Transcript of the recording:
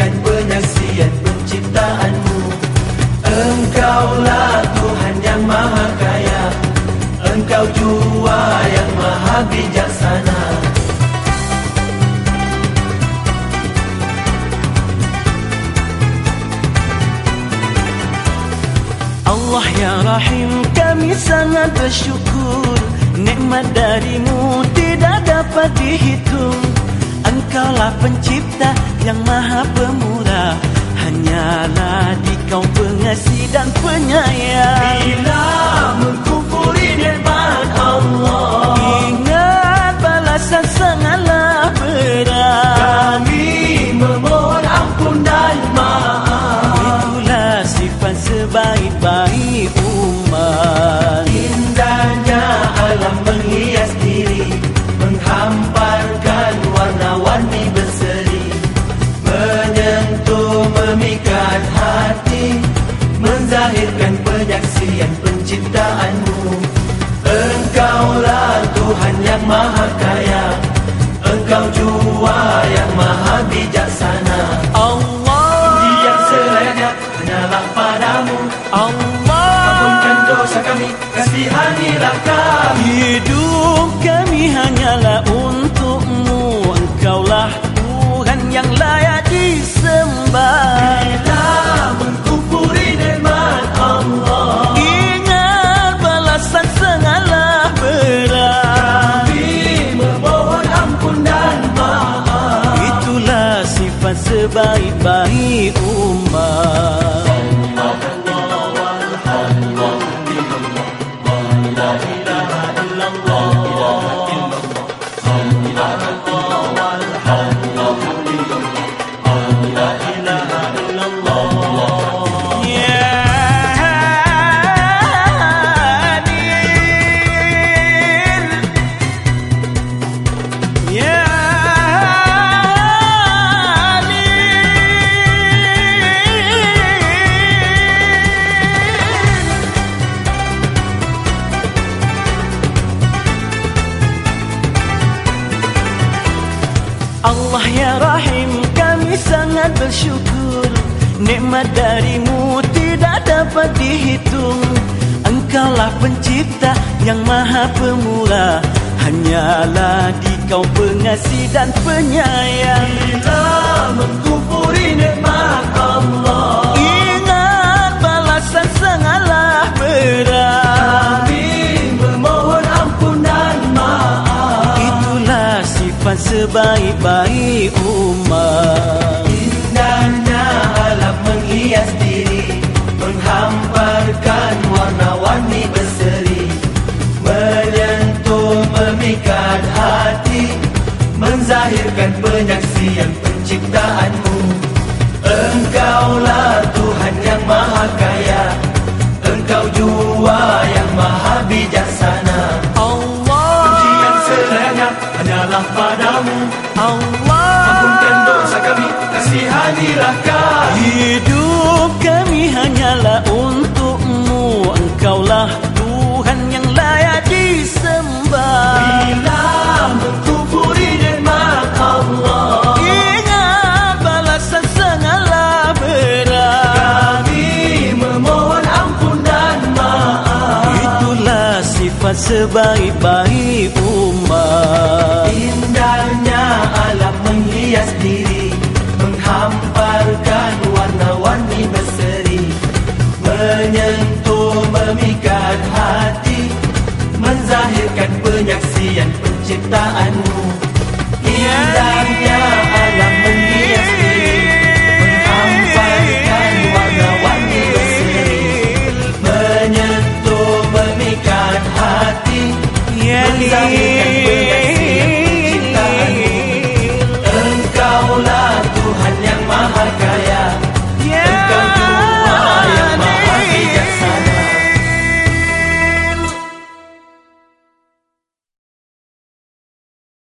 Menzahirkan penyaksian penciptaanmu. Engkaulah Tuhan yang maha kaya. Engkau jua yang maha bijaksana. Allah ya Rahim kami sangat bersyukur. Nikmat darimu tidak dapat dihitung Engkaulah pencipta yang maha pemurah. Hanyalah di kau pengasih dan penyayang. Bila mengkufuri nikmat Allah Ingat balasan sangatlah berat. Kami memohon ampun dan maaf. Itulah sifat sebaik-baik penyaksian penciptaanmu. Engkaulah Tuhan yang maha kaya. Engkau jua yang maha bijaksana sifat Allah ya Rahim kami sangat bersyukur. Nikmat darimu tidak dapat dihitung. Engkaulah pencipta yang maha pemurah. Hanyalah di kau pengasih dan penyayang. Bila mengkufuri sebaik-baik umat. Indahnya alam menghias diri Menghamparkan warna-warni berseri. Menyentuh memikat hati Menzahirkan penyaksian penciptaanmu. Engkaulah Tuhan yang maha hanyalah padamu Ampunkan Allah dosa kami, kasihanilah kami. Hidup kami hanyalah untukmu. Engkaulah Tuhan yang layak disembah. Bila mengkufuri nikmat Allah Ingat balasan sangatlah berat. Kami memohon ampun dan maaf. Itulah sifat sebaik-baik umat Indahnya alam menghias diri Menghamparkan warna-warni berseri Menyentuh memikat hati Menzahirkan penyaksian penciptaanmu